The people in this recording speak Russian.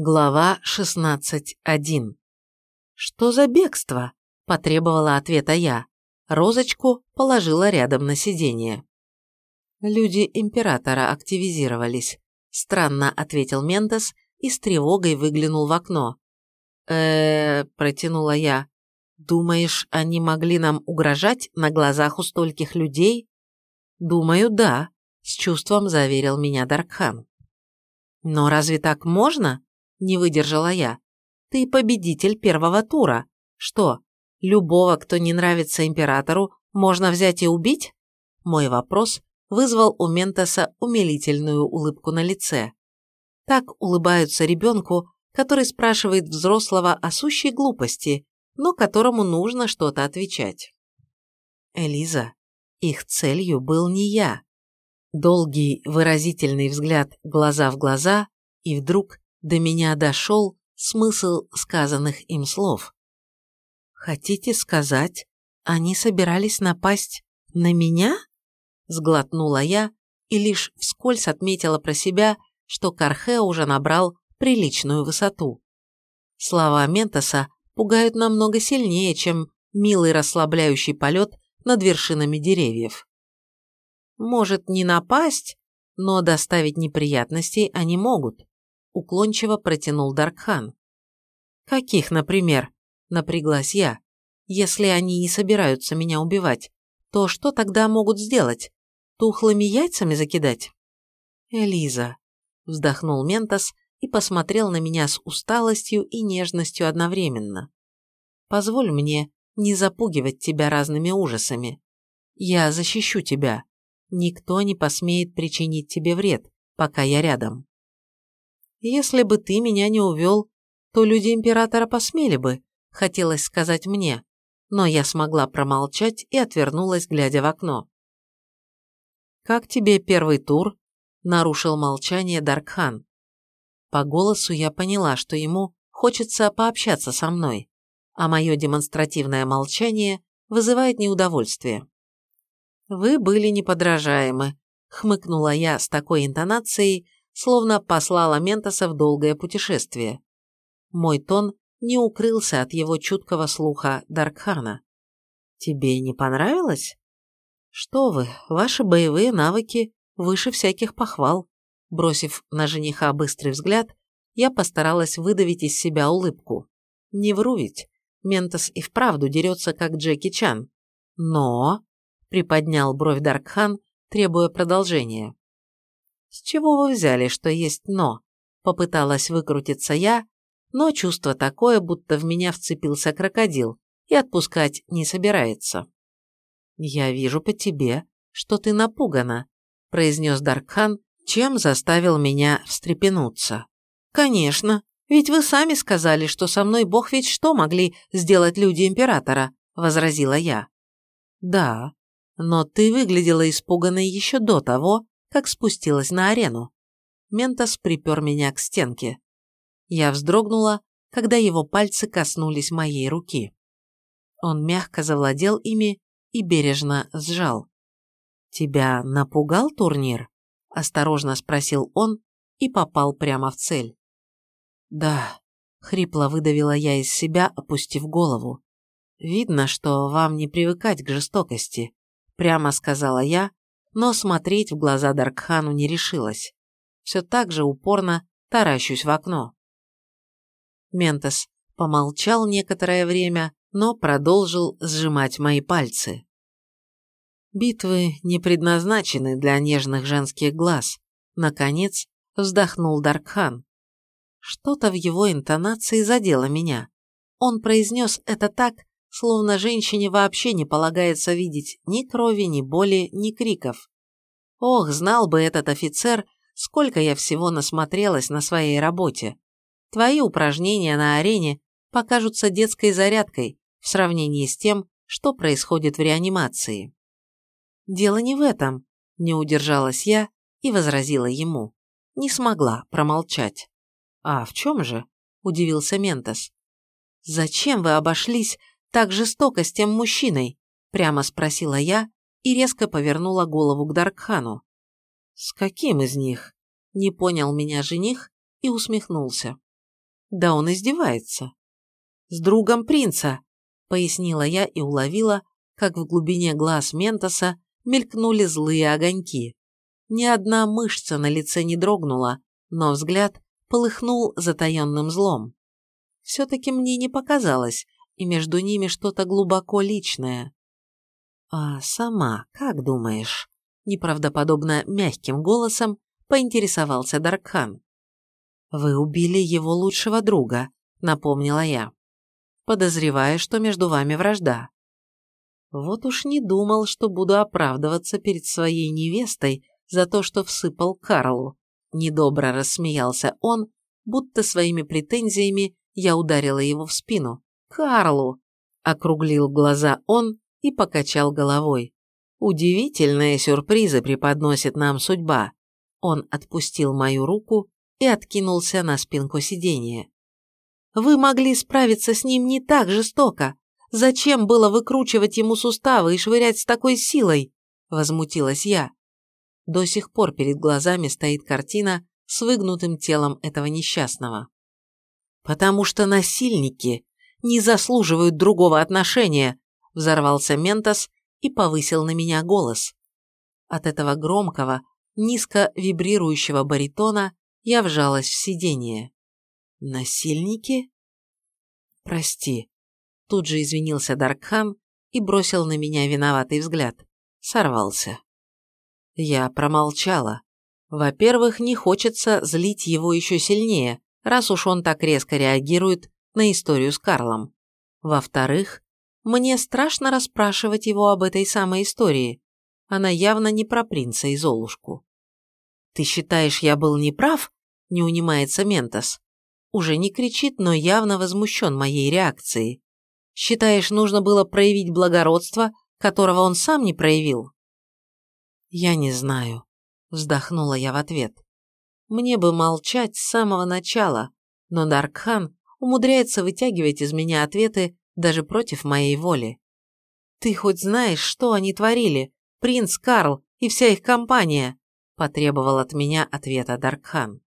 Глава 16.1 «Что за бегство?» – потребовала ответа я. Розочку положила рядом на сиденье. Люди Императора активизировались. Странно ответил Мендес и с тревогой выглянул в окно. э протянула я. «Думаешь, они могли нам угрожать на глазах у стольких людей?» «Думаю, да», – с чувством заверил меня Даркхан. «Но разве так можно?» Не выдержала я. Ты победитель первого тура. Что, любого, кто не нравится императору, можно взять и убить? Мой вопрос вызвал у Ментоса умилительную улыбку на лице. Так улыбаются ребенку, который спрашивает взрослого о сущей глупости, но которому нужно что-то отвечать. Элиза, их целью был не я. Долгий выразительный взгляд глаза в глаза, и вдруг до меня дошел смысл сказанных им слов. «Хотите сказать, они собирались напасть на меня?» Сглотнула я и лишь вскользь отметила про себя, что Кархе уже набрал приличную высоту. Слова Ментоса пугают намного сильнее, чем милый расслабляющий полет над вершинами деревьев. Может, не напасть, но доставить неприятностей они могут уклончиво протянул Даркхан. «Каких, например?» – напряглась я. «Если они не собираются меня убивать, то что тогда могут сделать? Тухлыми яйцами закидать?» «Элиза», – вздохнул Ментос и посмотрел на меня с усталостью и нежностью одновременно. «Позволь мне не запугивать тебя разными ужасами. Я защищу тебя. Никто не посмеет причинить тебе вред, пока я рядом. Если бы ты меня не увел, то люди императора посмели бы, хотелось сказать мне, но я смогла промолчать и отвернулась, глядя в окно. «Как тебе первый тур?» – нарушил молчание Даркхан. По голосу я поняла, что ему хочется пообщаться со мной, а мое демонстративное молчание вызывает неудовольствие. «Вы были неподражаемы», – хмыкнула я с такой интонацией, словно послала Ментоса в долгое путешествие. Мой тон не укрылся от его чуткого слуха Даркхана. «Тебе не понравилось?» «Что вы, ваши боевые навыки выше всяких похвал». Бросив на жениха быстрый взгляд, я постаралась выдавить из себя улыбку. Не вру ведь, Ментос и вправду дерется, как Джеки Чан. Но... Приподнял бровь Даркхан, требуя продолжения. «С чего вы взяли, что есть «но»?» Попыталась выкрутиться я, но чувство такое, будто в меня вцепился крокодил и отпускать не собирается. «Я вижу по тебе, что ты напугана», – произнес Даркхан, чем заставил меня встрепенуться. «Конечно, ведь вы сами сказали, что со мной бог ведь что могли сделать люди Императора», – возразила я. «Да, но ты выглядела испуганной еще до того, как спустилась на арену. Ментос припер меня к стенке. Я вздрогнула, когда его пальцы коснулись моей руки. Он мягко завладел ими и бережно сжал. «Тебя напугал турнир?» – осторожно спросил он и попал прямо в цель. «Да», – хрипло выдавила я из себя, опустив голову. «Видно, что вам не привыкать к жестокости», – прямо сказала я, но смотреть в глаза Даркхану не решилась. Все так же упорно таращусь в окно. Ментос помолчал некоторое время, но продолжил сжимать мои пальцы. Битвы не предназначены для нежных женских глаз. Наконец вздохнул Даркхан. Что-то в его интонации задело меня. Он произнес это так, словно женщине вообще не полагается видеть ни крови, ни боли, ни криков. Ох, знал бы этот офицер, сколько я всего насмотрелась на своей работе. Твои упражнения на арене покажутся детской зарядкой в сравнении с тем, что происходит в реанимации. Дело не в этом, не удержалась я и возразила ему. Не смогла промолчать. А в чем же? Удивился Ментос. Зачем вы обошлись так жестоко с тем мужчиной?» – прямо спросила я и резко повернула голову к Даркхану. «С каким из них?» – не понял меня жених и усмехнулся. Да он издевается. С другом принца, пояснила я и уловила, как в глубине глаз Ментоса мелькнули злые огоньки. Ни одна мышца на лице не дрогнула, но взгляд полыхнул затаенным злом. Все-таки мне не показалось, и между ними что-то глубоко личное. «А сама, как думаешь?» Неправдоподобно мягким голосом поинтересовался Даркхан. «Вы убили его лучшего друга», — напомнила я, подозревая, что между вами вражда. Вот уж не думал, что буду оправдываться перед своей невестой за то, что всыпал Карлу. Недобро рассмеялся он, будто своими претензиями я ударила его в спину. «Карлу!» – округлил глаза он и покачал головой. «Удивительные сюрпризы преподносит нам судьба». Он отпустил мою руку и откинулся на спинку сиденья. «Вы могли справиться с ним не так жестоко. Зачем было выкручивать ему суставы и швырять с такой силой?» – возмутилась я. До сих пор перед глазами стоит картина с выгнутым телом этого несчастного. «Потому что насильники не заслуживают другого отношения», – взорвался Ментос и повысил на меня голос. От этого громкого, низко вибрирующего баритона я вжалась в сиденье. «Насильники?» «Прости», – тут же извинился Даркхан и бросил на меня виноватый взгляд. Сорвался. Я промолчала. Во-первых, не хочется злить его еще сильнее, раз уж он так резко реагирует на историю с Карлом. Во-вторых, мне страшно расспрашивать его об этой самой истории. Она явно не про принца и Золушку. «Ты считаешь, я был неправ?» – не унимается Ментос. Уже не кричит, но явно возмущен моей реакцией. «Считаешь, нужно было проявить благородство, которого он сам не проявил?» «Я не знаю», – вздохнула я в ответ. «Мне бы молчать с самого начала, но Даркхан умудряется вытягивать из меня ответы даже против моей воли. Ты хоть знаешь, что они творили, принц Карл и вся их компания?» – потребовал от меня ответа Даркхан.